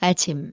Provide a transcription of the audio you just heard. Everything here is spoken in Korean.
아침.